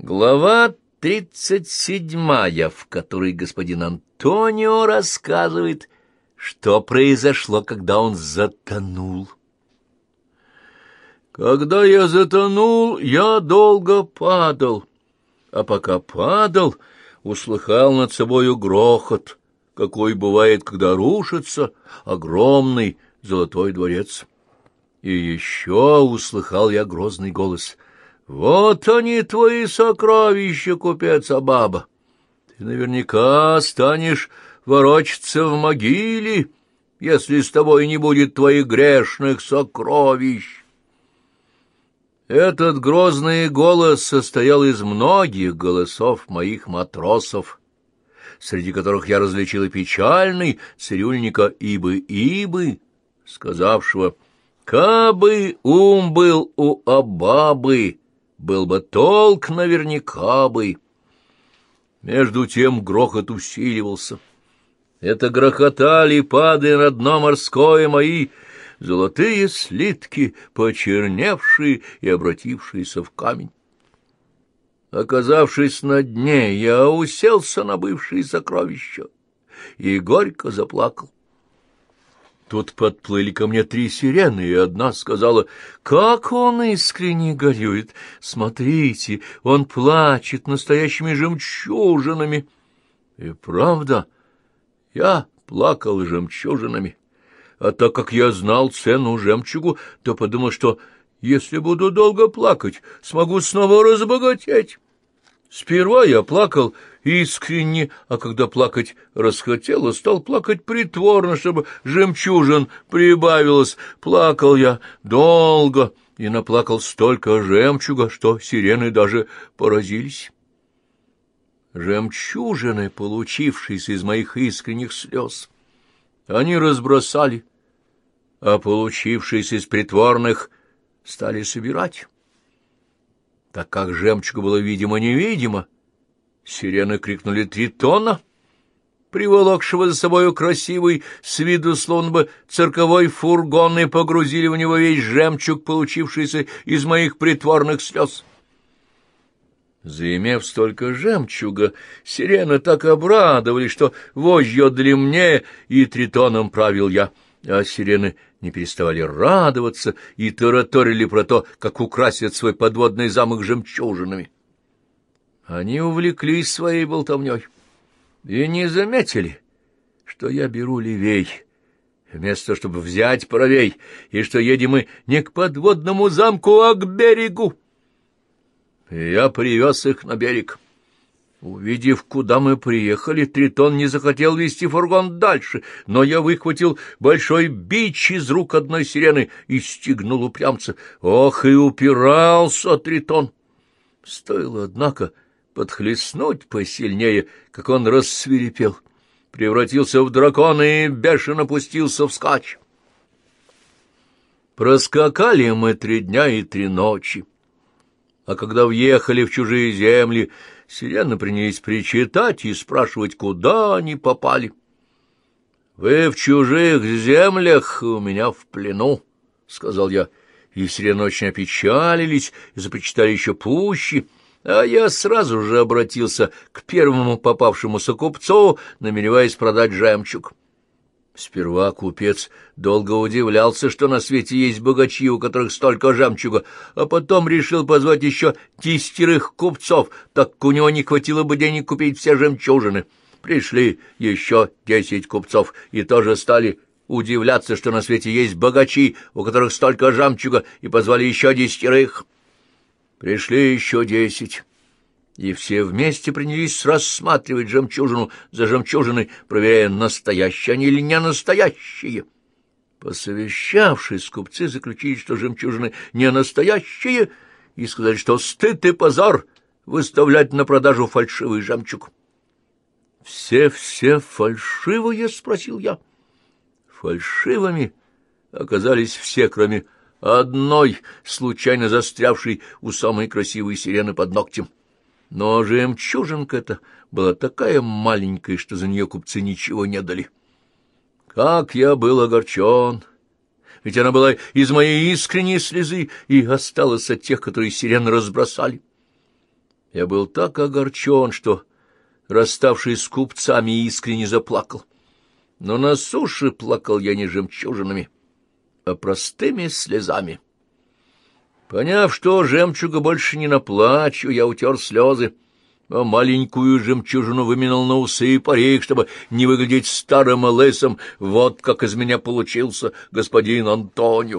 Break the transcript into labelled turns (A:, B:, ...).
A: Глава тридцать седьмая, в которой господин Антонио рассказывает, что произошло, когда он затонул. Когда я затонул, я долго падал, а пока падал, услыхал над собою грохот, какой бывает, когда рушится огромный золотой дворец. И еще услыхал я грозный голос. «Вот они, твои сокровища, купец Абаба! Ты наверняка станешь ворочаться в могиле, если с тобой не будет твоих грешных сокровищ!» Этот грозный голос состоял из многих голосов моих матросов, среди которых я различил и печальный цирюльника Ибы-Ибы, сказавшего «Кабы ум был у Абабы, был бы толк наверняка бы». Между тем грохот усиливался. Это грохотали, падая на дно морское мои, золотые слитки, почерневшие и обратившиеся в камень. Оказавшись на дне, я уселся на бывшие сокровища и горько заплакал. Тут подплыли ко мне три сирены, и одна сказала, «Как он искренне горюет! Смотрите, он плачет настоящими жемчужинами!» И правда, я плакал жемчужинами, а так как я знал цену жемчугу, то подумал, что если буду долго плакать, смогу снова разбогатеть. Сперва я плакал искренне, а когда плакать расхотело, стал плакать притворно, чтобы жемчужин прибавилось. Плакал я долго и наплакал столько жемчуга, что сирены даже поразились. Жемчужины, получившиеся из моих искренних слез, они разбросали, а получившиеся из притворных стали собирать. Так как жемчуга было видимо-невидимо, сирены крикнули три тона, приволокшего за собою красивый, с виду словно бы цирковой фургон, и погрузили в него весь жемчуг, получившийся из моих притворных слез. Заимев столько жемчуга, сирены так обрадовались, что вожжи отдали мне, и тритоном правил я, а сирены не переставали радоваться и тараторили про то, как украсят свой подводный замок жемчужинами. Они увлеклись своей болтовней и не заметили, что я беру левей, вместо чтобы взять правей, и что едем мы не к подводному замку, а к берегу. И я привез их на берег. Увидев, куда мы приехали, Тритон не захотел вести фургон дальше, но я выхватил большой бич из рук одной сирены и стегнул упрямца. Ох, и упирался Тритон! Стоило, однако, подхлестнуть посильнее, как он рассвирепел, превратился в дракона и бешено пустился вскачь. Проскакали мы три дня и три ночи, а когда въехали в чужие земли, Сирены принялись причитать и спрашивать, куда они попали. — Вы в чужих землях, у меня в плену, — сказал я. И сирены очень опечалились и запричитали еще пуще, а я сразу же обратился к первому попавшемуся купцу, намереваясь продать жемчуг. Сперва купец долго удивлялся, что на свете есть богачи, у которых столько жемчуга, а потом решил позвать еще десятерых купцов, так как у него не хватило бы денег купить все жемчужины. Пришли еще десять купцов и тоже стали удивляться, что на свете есть богачи, у которых столько жемчуга, и позвали еще десятерых. Пришли еще десять и все вместе принялись рассматривать жемчужину за жемчужиной, проверяя, настоящие они или не настоящие. Посовещавшись, купцы заключили, что жемчужины не настоящие, и сказали, что стыд и позор выставлять на продажу фальшивый жемчуг. «Все-все фальшивые?» — спросил я. Фальшивыми оказались все, кроме одной, случайно застрявшей у самой красивой сирены под ногтем. Но жемчужинка-то была такая маленькая, что за нее купцы ничего не дали. Как я был огорчен! Ведь она была из моей искренней слезы и осталась от тех, которые сирены разбросали. Я был так огорчен, что, расставшись с купцами, искренне заплакал. Но на суше плакал я не жемчужинами, а простыми слезами. Поняв, что жемчуга больше не наплачу, я утер слезы, а маленькую жемчужину выменял на усы и парик, чтобы не выглядеть старым лысым. Вот как из меня получился господин Антонио.